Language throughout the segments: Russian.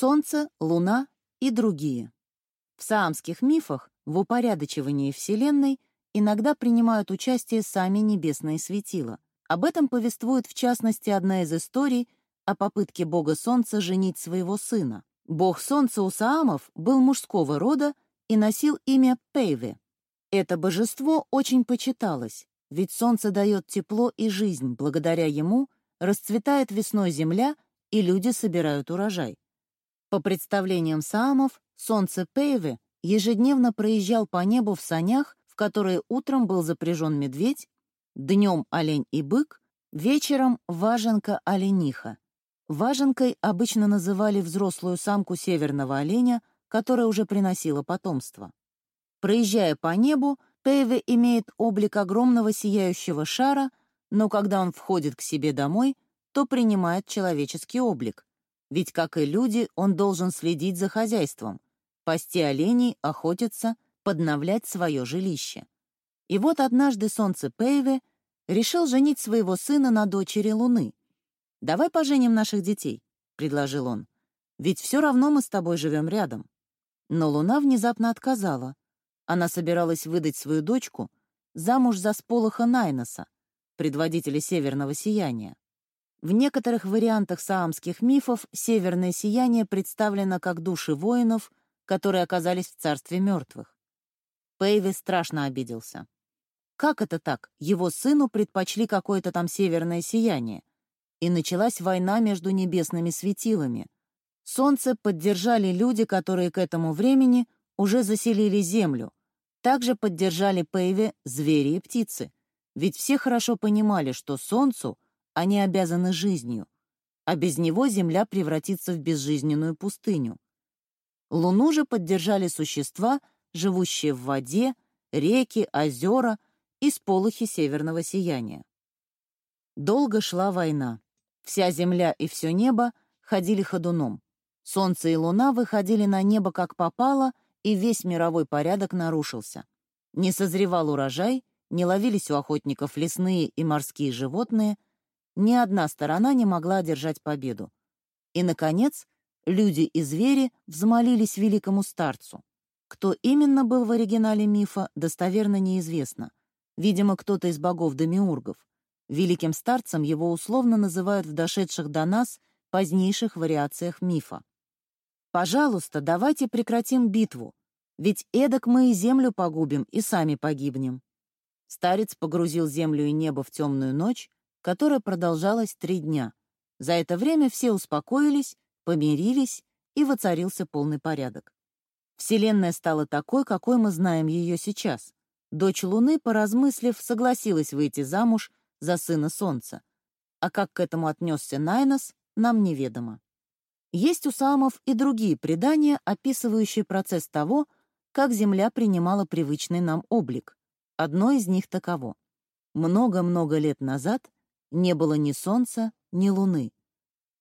Солнце, Луна и другие. В саамских мифах в упорядочивании Вселенной иногда принимают участие сами небесные светила. Об этом повествует в частности одна из историй о попытке бога Солнца женить своего сына. Бог Солнца у саамов был мужского рода и носил имя Пейве. Это божество очень почиталось, ведь Солнце дает тепло и жизнь, благодаря ему расцветает весной земля и люди собирают урожай. По представлениям саамов, Солнце Пейве ежедневно проезжал по небу в санях, в которые утром был запряжен медведь, днем олень и бык, вечером важенка-олениха. Важенкой обычно называли взрослую самку северного оленя, которая уже приносила потомство. Проезжая по небу, Пейве имеет облик огромного сияющего шара, но когда он входит к себе домой, то принимает человеческий облик. Ведь, как и люди, он должен следить за хозяйством, пасти оленей, охотиться, подновлять свое жилище. И вот однажды солнце Пейве решил женить своего сына на дочери Луны. «Давай поженим наших детей», — предложил он. «Ведь все равно мы с тобой живем рядом». Но Луна внезапно отказала. Она собиралась выдать свою дочку замуж за сполоха Найноса, предводителя Северного Сияния. В некоторых вариантах саамских мифов северное сияние представлено как души воинов, которые оказались в царстве мертвых. Пейви страшно обиделся. Как это так? Его сыну предпочли какое-то там северное сияние. И началась война между небесными светилами. Солнце поддержали люди, которые к этому времени уже заселили Землю. Также поддержали Пейве звери и птицы. Ведь все хорошо понимали, что Солнцу они обязаны жизнью, а без него Земля превратится в безжизненную пустыню. Луну же поддержали существа, живущие в воде, реки, озера и сполохи северного сияния. Долго шла война. Вся земля и все небо ходили ходуном. Солнце и луна выходили на небо как попало, и весь мировой порядок нарушился. Не созревал урожай, не ловились у охотников лесные и морские животные, ни одна сторона не могла одержать победу. И, наконец, люди и звери взмолились великому старцу. Кто именно был в оригинале мифа, достоверно неизвестно. Видимо, кто-то из богов-демиургов. Великим старцем его условно называют в дошедших до нас позднейших вариациях мифа. «Пожалуйста, давайте прекратим битву, ведь эдак мы и землю погубим, и сами погибнем». Старец погрузил землю и небо в темную ночь, которая продолжалась три дня. За это время все успокоились, помирились, и воцарился полный порядок. Вселенная стала такой, какой мы знаем ее сейчас. Дочь Луны, поразмыслив, согласилась выйти замуж за сына Солнца. А как к этому отнесся Найнос, нам неведомо. Есть у самов и другие предания, описывающие процесс того, как Земля принимала привычный нам облик. Одно из них таково. Много-много лет назад не было ни солнца, ни луны.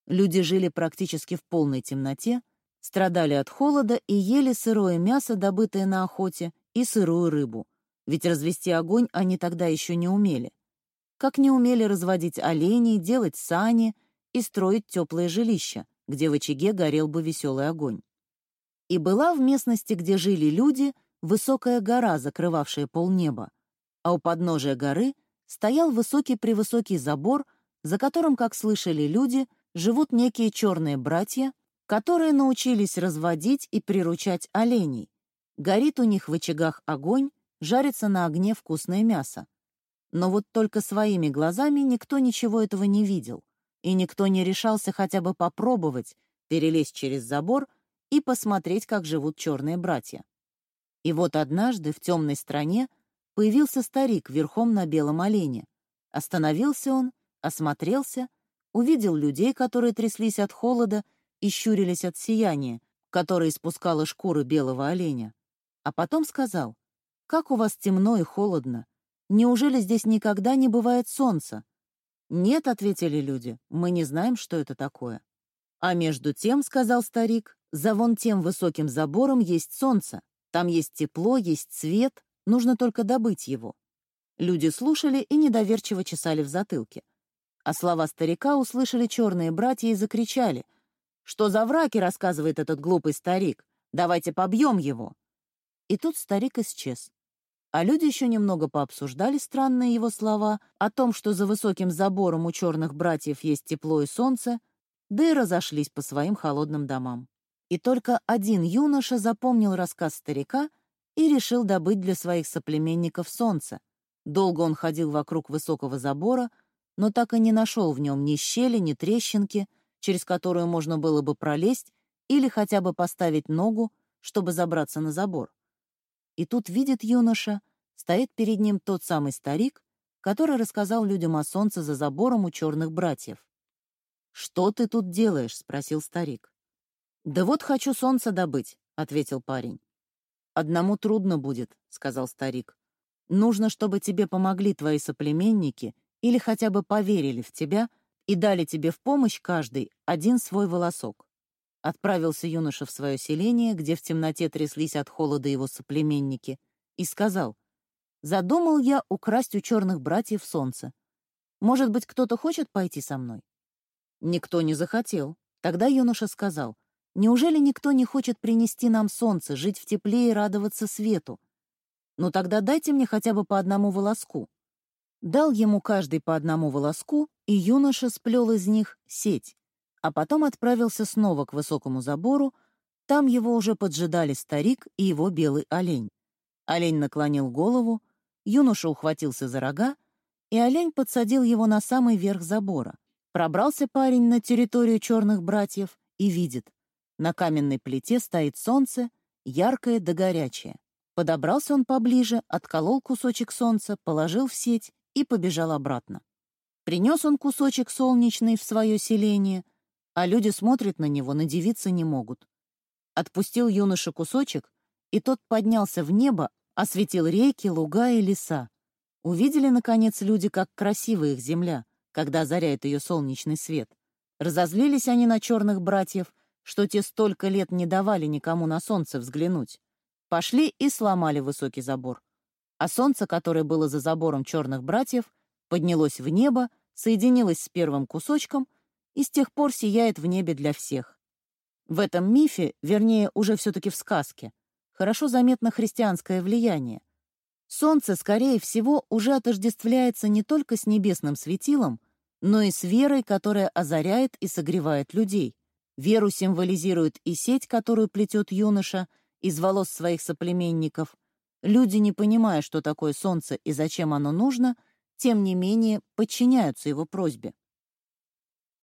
Люди жили практически в полной темноте, страдали от холода и ели сырое мясо, добытое на охоте, и сырую рыбу, ведь развести огонь они тогда еще не умели. Как не умели разводить оленей, делать сани и строить теплые жилища, где в очаге горел бы веселый огонь. И была в местности, где жили люди, высокая гора, закрывавшая полнеба, а у подножия горы стоял высокий-превысокий забор, за которым, как слышали люди, живут некие черные братья, которые научились разводить и приручать оленей. Горит у них в очагах огонь, жарится на огне вкусное мясо. Но вот только своими глазами никто ничего этого не видел, и никто не решался хотя бы попробовать перелезть через забор и посмотреть, как живут черные братья. И вот однажды в темной стране появился старик верхом на белом олене. Остановился он, осмотрелся увидел людей, которые тряслись от холода и щурились от сияния, которое испускала шкура белого оленя. А потом сказал, «Как у вас темно и холодно. Неужели здесь никогда не бывает солнца?» «Нет», — ответили люди, — «мы не знаем, что это такое». «А между тем», — сказал старик, — «за вон тем высоким забором есть солнце. Там есть тепло, есть свет, нужно только добыть его». Люди слушали и недоверчиво чесали в затылке. А слова старика услышали черные братья и закричали. Что за враки рассказывает этот глупый старик? Давайте побьем его!» И тут старик исчез. А люди еще немного пообсуждали странные его слова о том, что за высоким забором у черных братьев есть тепло и солнце, да и разошлись по своим холодным домам. И только один юноша запомнил рассказ старика и решил добыть для своих соплеменников солнце. Долго он ходил вокруг высокого забора, но так и не нашел в нем ни щели, ни трещинки, через которую можно было бы пролезть или хотя бы поставить ногу, чтобы забраться на забор. И тут видит юноша, стоит перед ним тот самый старик, который рассказал людям о солнце за забором у черных братьев. «Что ты тут делаешь?» — спросил старик. «Да вот хочу солнце добыть», — ответил парень. «Одному трудно будет», — сказал старик. «Нужно, чтобы тебе помогли твои соплеменники или хотя бы поверили в тебя и дали тебе в помощь каждый один свой волосок». Отправился юноша в свое селение, где в темноте тряслись от холода его соплеменники, и сказал, «Задумал я украсть у черных братьев солнце. Может быть, кто-то хочет пойти со мной?» Никто не захотел. Тогда юноша сказал, «Неужели никто не хочет принести нам солнце, жить в тепле и радоваться свету? Ну тогда дайте мне хотя бы по одному волоску». Дал ему каждый по одному волоску, и юноша сплел из них сеть, а потом отправился снова к высокому забору, там его уже поджидали старик и его белый олень. Олень наклонил голову, юноша ухватился за рога, и олень подсадил его на самый верх забора — Пробрался парень на территорию черных братьев и видит. На каменной плите стоит солнце, яркое да горячее. Подобрался он поближе, отколол кусочек солнца, положил в сеть и побежал обратно. Принес он кусочек солнечный в свое селение, а люди смотрят на него, надевиться не могут. Отпустил юноша кусочек, и тот поднялся в небо, осветил реки, луга и леса. Увидели, наконец, люди, как красива их земля — когда озаряет ее солнечный свет. Разозлились они на черных братьев, что те столько лет не давали никому на солнце взглянуть. Пошли и сломали высокий забор. А солнце, которое было за забором черных братьев, поднялось в небо, соединилось с первым кусочком и с тех пор сияет в небе для всех. В этом мифе, вернее, уже все-таки в сказке, хорошо заметно христианское влияние. Солнце, скорее всего, уже отождествляется не только с небесным светилом, но и с верой, которая озаряет и согревает людей. Веру символизирует и сеть, которую плетет юноша из волос своих соплеменников. Люди, не понимая, что такое солнце и зачем оно нужно, тем не менее подчиняются его просьбе.